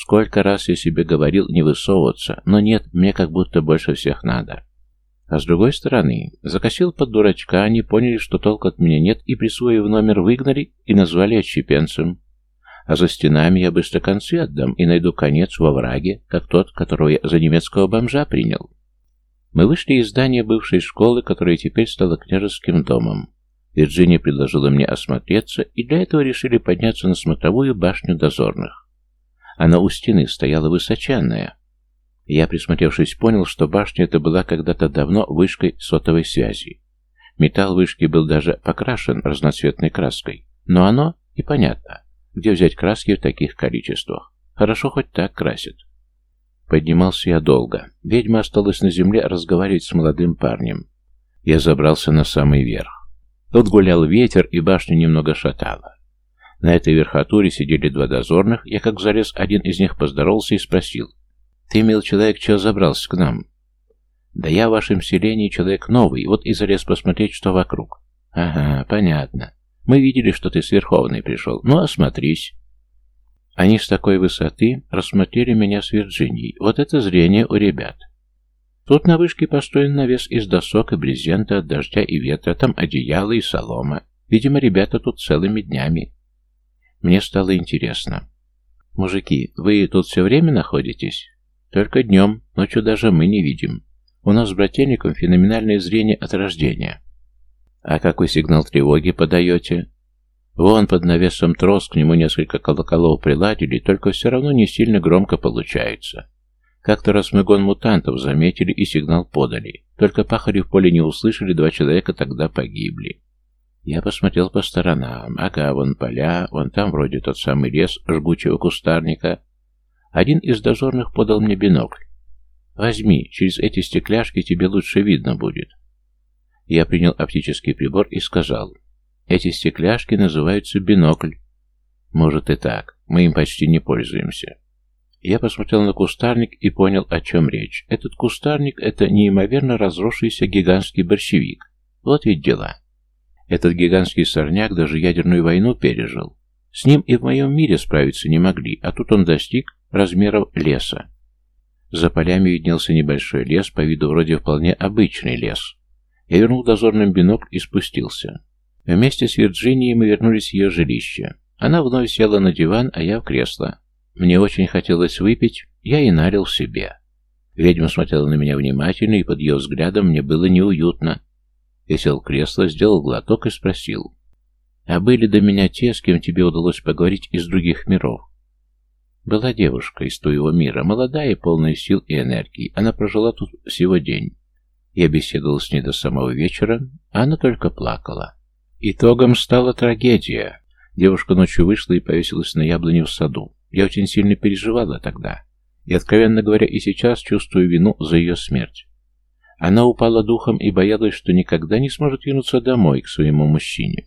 Сколько раз я себе говорил не высовываться, но нет, мне как будто больше всех надо. А с другой стороны, закосил под дурачка, они поняли, что толку от меня нет, и присвоив номер выгнали и назвали отщепенцем. А за стенами я быстро концы отдам и найду конец во враге, как тот, которого я за немецкого бомжа принял. Мы вышли из здания бывшей школы, которая теперь стала княжеским домом. Вирджиния предложила мне осмотреться, и для этого решили подняться на смотровую башню дозорных. Она у стены стояла высоченная, я, присмотревшись, понял, что башня эта была когда-то давно вышкой сотовой связи. Металл вышки был даже покрашен разноцветной краской. Но оно и понятно. Где взять краски в таких количествах? Хорошо хоть так красят. Поднимался я долго. Ведьма осталась на земле разговаривать с молодым парнем. Я забрался на самый верх. Тут гулял ветер, и башню немного шатало. На этой верхотуре сидели два дозорных, я как залез, один из них поздоровался и спросил, ты, мил человек, чего забрался к нам? Да я в вашем селении человек новый, вот и залез посмотреть, что вокруг. Ага, понятно. Мы видели, что ты с Верховной пришел. Ну, осмотрись. Они с такой высоты рассмотрели меня с Вирджинией. Вот это зрение у ребят. Тут на вышке построен навес из досок и брезента от дождя и ветра, там одеяло и солома. Видимо, ребята тут целыми днями. Мне стало интересно. «Мужики, вы тут все время находитесь?» Только днем, ночью даже мы не видим. У нас с брательником феноменальное зрение от рождения. А какой сигнал тревоги подаете? Вон под навесом трос, к нему несколько колоколов приладили, только все равно не сильно громко получается. Как-то раз мы гон мутантов заметили и сигнал подали. Только пахари в поле не услышали, два человека тогда погибли. Я посмотрел по сторонам. Ага, вон поля, вон там вроде тот самый лес жгучего кустарника, один из дозорных подал мне бинокль. «Возьми, через эти стекляшки тебе лучше видно будет». Я принял оптический прибор и сказал, «Эти стекляшки называются бинокль». «Может и так, мы им почти не пользуемся». Я посмотрел на кустарник и понял, о чем речь. Этот кустарник — это неимоверно разросшийся гигантский борщевик. Вот ведь дела. Этот гигантский сорняк даже ядерную войну пережил. С ним и в моем мире справиться не могли, а тут он достиг размеров леса. За полями виднелся небольшой лес, по виду вроде вполне обычный лес. Я вернул дозорным бинокль и спустился. Вместе с Вирджинией мы вернулись в ее жилище. Она вновь села на диван, а я в кресло. Мне очень хотелось выпить, я и налил себе. Ведьма смотрела на меня внимательно, и под ее взглядом мне было неуютно. Я сел в кресло, сделал глоток и спросил. «А были до меня те, с кем тебе удалось поговорить из других миров?» Была девушка из твоего мира, молодая и полная сил и энергии. Она прожила тут всего день. Я беседовал с ней до самого вечера, а она только плакала. Итогом стала трагедия. Девушка ночью вышла и повесилась на яблоне в саду. Я очень сильно переживала тогда. И, откровенно говоря, и сейчас чувствую вину за ее смерть. Она упала духом и боялась, что никогда не сможет вернуться домой к своему мужчине.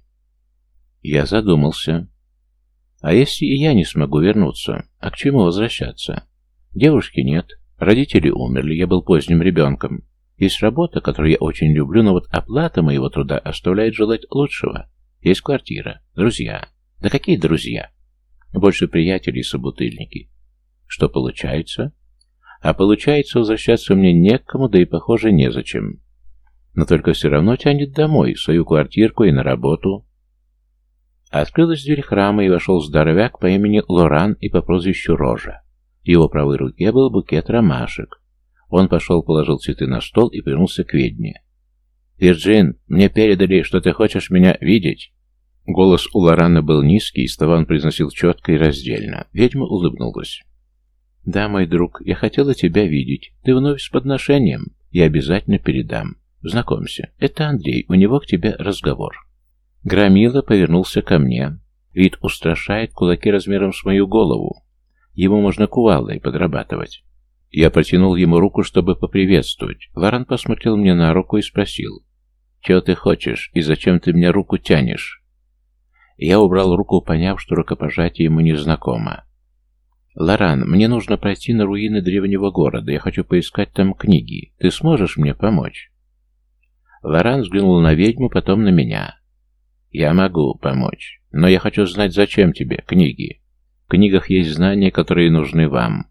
Я задумался. А если и я не смогу вернуться, а к чему возвращаться? Девушки нет, родители умерли, я был поздним ребенком. Есть работа, которую я очень люблю, но вот оплата моего труда оставляет желать лучшего. Есть квартира, друзья. Да какие друзья? Больше приятелей и собутыльники. Что получается? А получается, возвращаться мне некому, да и, похоже, незачем. Но только все равно тянет домой, свою квартирку и на работу. Открылась дверь храма, и вошел здоровяк по имени Лоран и по прозвищу Рожа. В его правой руке был букет ромашек. Он пошел, положил цветы на стол и повернулся к ведьме. «Вирджин, мне передали, что ты хочешь меня видеть?» Голос у Лорана был низкий, и слова он произносил четко и раздельно. Ведьма улыбнулась. «Да, мой друг, я хотела тебя видеть. Ты вновь с подношением. Я обязательно передам. Знакомься, это Андрей, у него к тебе разговор». Громила повернулся ко мне. Вид устрашает, кулаки размером с мою голову. Ему можно кувалдой подрабатывать. Я протянул ему руку, чтобы поприветствовать. Лоран посмотрел мне на руку и спросил. «Чего ты хочешь и зачем ты мне руку тянешь?» Я убрал руку, поняв, что рукопожатие ему незнакомо. «Лоран, мне нужно пройти на руины древнего города. Я хочу поискать там книги. Ты сможешь мне помочь?» Лоран взглянул на ведьму, потом на меня. «Я могу помочь, но я хочу знать, зачем тебе книги. книгах есть знания, которые нужны вам.